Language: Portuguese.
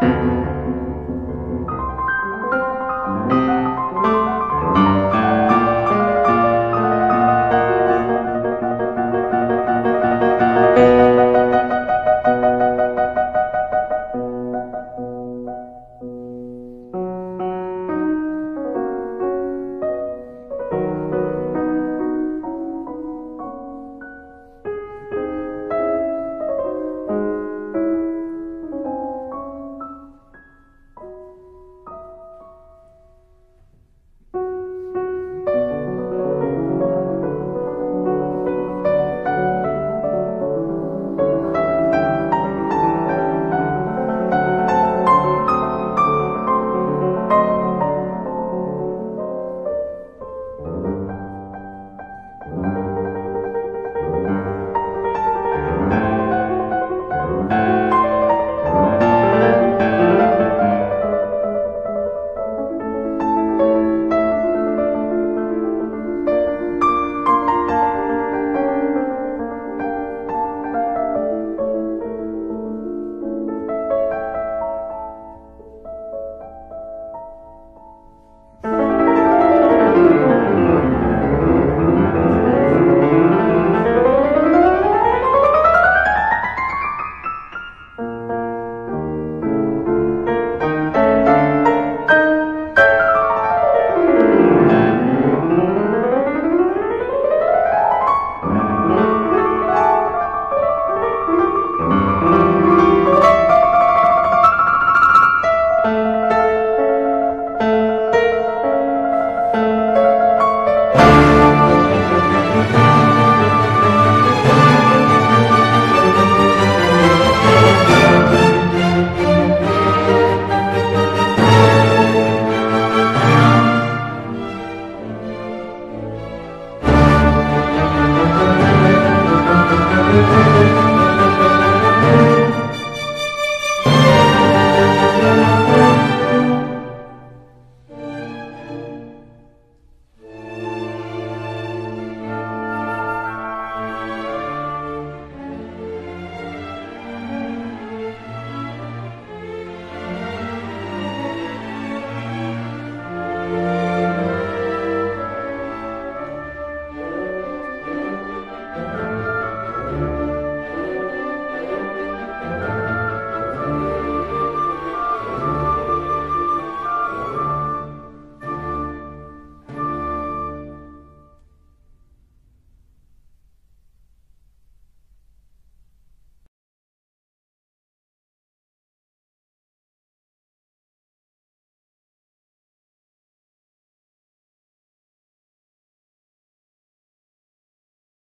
Música